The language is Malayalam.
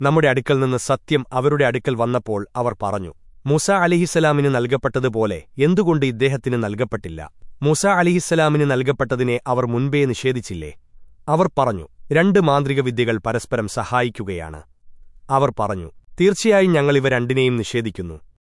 നമ്മുടെ അടുക്കൽ നിന്ന് സത്യം അവരുടെ അടുക്കൽ വന്നപ്പോൾ അവർ പറഞ്ഞു മൂസ അലിഹിസലാമിന് നൽകപ്പെട്ടതുപോലെ എന്തുകൊണ്ട് ഇദ്ദേഹത്തിന് നൽകപ്പെട്ടില്ല? മൂസ അലിഹിസലാമിന് നൽകപ്പെട്ടതിനെ അവർ മുൻപേ നിഷേധിച്ചില്ലേ? അവർ പറഞ്ഞു രണ്ട് മാന്ത്രിക വിദ്യകൾ പരസ്പരം സഹായിക്കുകയാണ്. അവർ പറഞ്ഞു തീർച്ചയായും ഞങ്ങളിവ രണ്ടിനെയും നിഷേധിക്കുന്നു.